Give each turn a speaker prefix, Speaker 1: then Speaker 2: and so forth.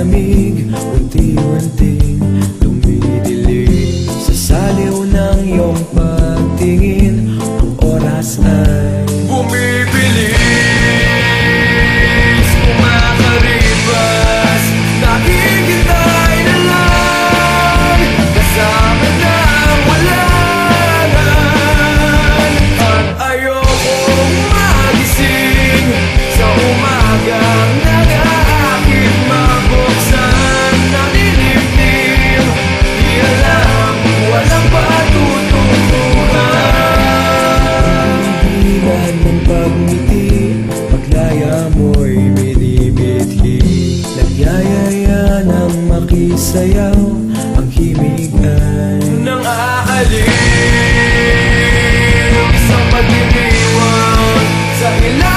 Speaker 1: malamig Ang himig ay Nang aalim Sa pag-ibiwan Sa ilang